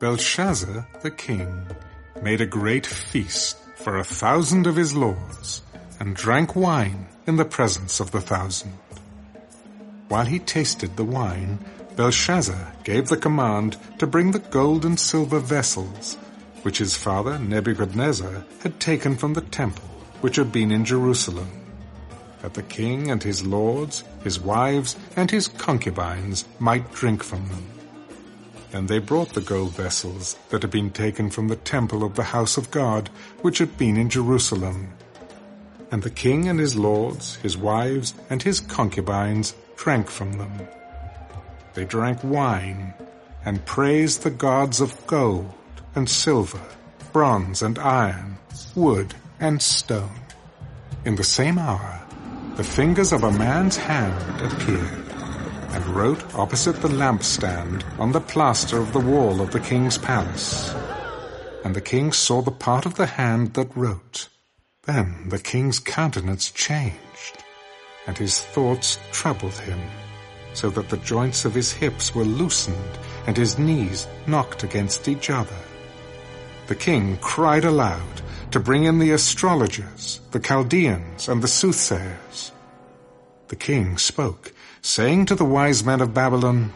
Belshazzar the king made a great feast for a thousand of his lords and drank wine in the presence of the thousand. While he tasted the wine, Belshazzar gave the command to bring the gold and silver vessels which his father Nebuchadnezzar had taken from the temple which had been in Jerusalem, that the king and his lords, his wives, and his concubines might drink from them. And they brought the gold vessels that had been taken from the temple of the house of God, which had been in Jerusalem. And the king and his lords, his wives, and his concubines drank from them. They drank wine, and praised the gods of gold, and silver, bronze and iron, wood and stone. In the same hour, the fingers of a man's hand appeared and wrote opposite the lampstand on the plaster of the wall of the king's palace. And the king saw the part of the hand that wrote. Then the king's countenance changed, and his thoughts troubled him, so that the joints of his hips were loosened and his knees knocked against each other. The king cried aloud to bring in the astrologers, the Chaldeans, and the soothsayers. The king spoke, saying to the wise men of Babylon,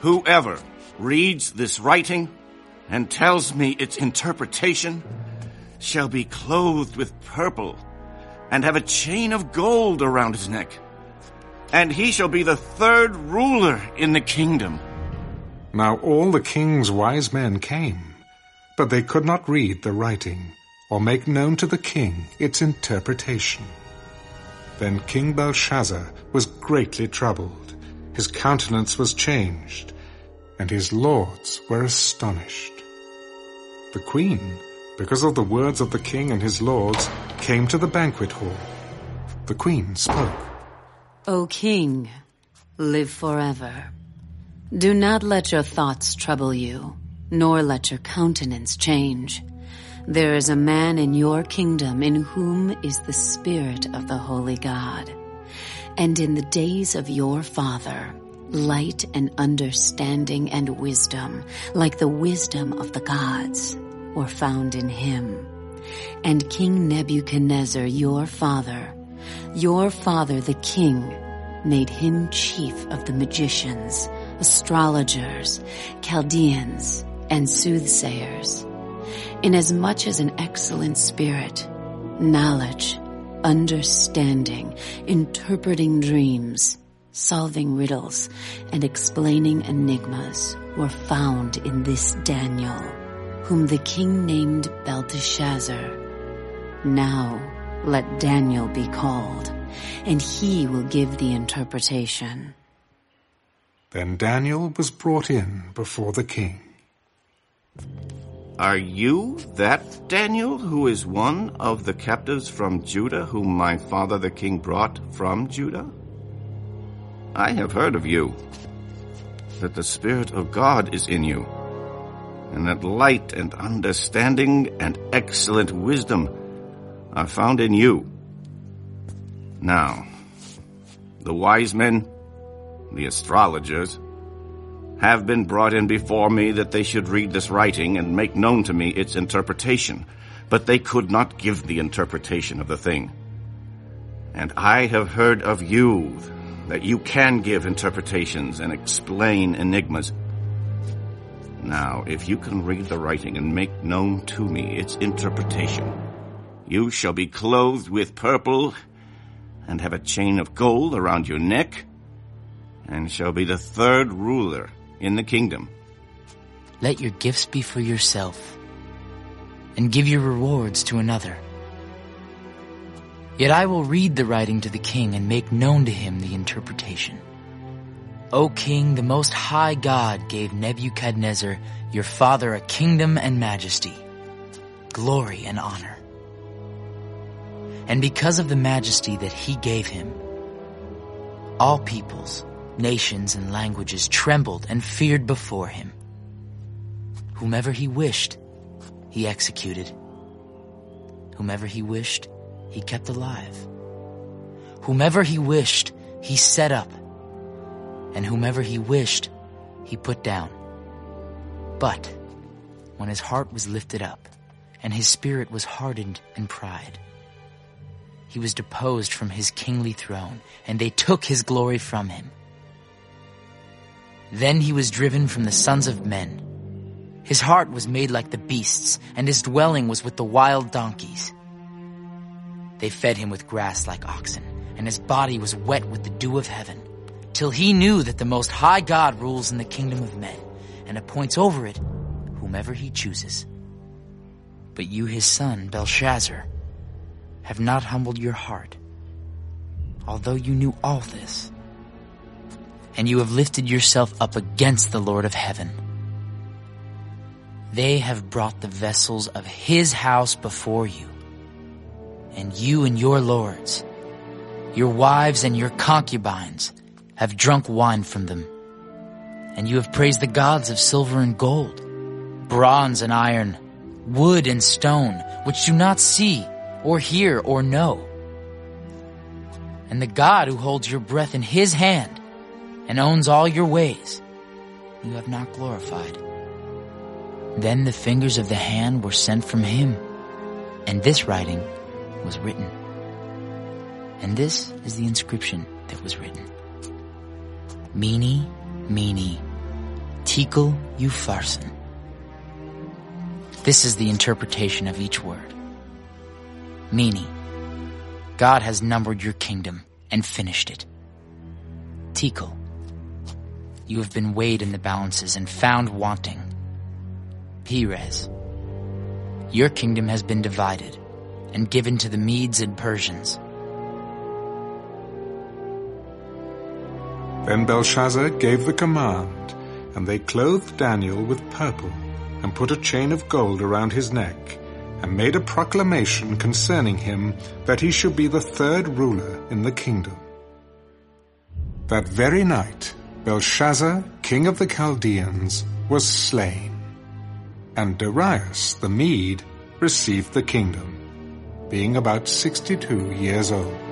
Whoever reads this writing and tells me its interpretation shall be clothed with purple and have a chain of gold around his neck. And he shall be the third ruler in the kingdom. Now all the king's wise men came, but they could not read the writing or make known to the king its interpretation. Then King Belshazzar was greatly troubled. His countenance was changed, and his lords were astonished. The queen, because of the words of the king and his lords, came to the banquet hall. The queen spoke. O king, live forever. Do not let your thoughts trouble you, nor let your countenance change. There is a man in your kingdom in whom is the Spirit of the Holy God. And in the days of your father, light and understanding and wisdom, like the wisdom of the gods, were found in him. And King Nebuchadnezzar, your father, your father the king, made him chief of the magicians, astrologers, Chaldeans, and soothsayers inasmuch as an excellent spirit, knowledge, understanding, interpreting dreams, solving riddles, and explaining enigmas were found in this Daniel, whom the king named Belteshazzar. Now let Daniel be called, and he will give the interpretation. Then Daniel was brought in before the king. Are you that Daniel who is one of the captives from Judah whom my father the king brought from Judah? I have heard of you, that the Spirit of God is in you, and that light and understanding and excellent wisdom are found in you. Now, the wise men, the astrologers, have been brought in before me that they should read this writing and make known to me its interpretation. But they could not give the interpretation of the thing. And I have heard of you that you can give interpretations and explain enigmas. Now, if you can read the writing and make known to me its interpretation, you shall be clothed with purple and have a chain of gold around your neck and shall be the third ruler in the kingdom. Let your gifts be for yourself, and give your rewards to another. Yet I will read the writing to the king and make known to him the interpretation. O king, the most high God gave Nebuchadnezzar, your father, a kingdom and majesty, glory and honor. And because of the majesty that he gave him, all peoples, nations and languages trembled and feared before him. Whomever he wished, he executed. Whomever he wished, he kept alive. Whomever he wished, he set up. And whomever he wished, he put down. But when his heart was lifted up, and his spirit was hardened in pride, he was deposed from his kingly throne, and they took his glory from him. Then he was driven from the sons of men. His heart was made like the beasts, and his dwelling was with the wild donkeys. They fed him with grass like oxen, and his body was wet with the dew of heaven, till he knew that the Most High God rules in the kingdom of men, and appoints over it whomever he chooses. But you, his son, Belshazzar, have not humbled your heart, although you knew all this. And you have lifted yourself up against the Lord of heaven. They have brought the vessels of his house before you, and you and your lords, your wives and your concubines, have drunk wine from them. And you have praised the gods of silver and gold, bronze and iron, wood and stone, which do not see, or hear, or know. And the God who holds your breath in his hand and owns all your ways, you have not glorified. Then the fingers of the hand were sent from him, and this writing was written. And this is the inscription that was written. Mene, Mene, Tekel Upharsin. This is the interpretation of each word. Mene, God has numbered your kingdom and finished it. Tekel, you have been weighed in the balances and found wanting. Peres, your kingdom has been divided and given to the Medes and Persians. Then Belshazzar gave the command, and they clothed Daniel with purple, and put a chain of gold around his neck, and made a proclamation concerning him that he should be the third ruler in the kingdom. That very night, Belshazzar, king of the Chaldeans, was slain, and Darius the Mede received the kingdom, being about sixty-two years old.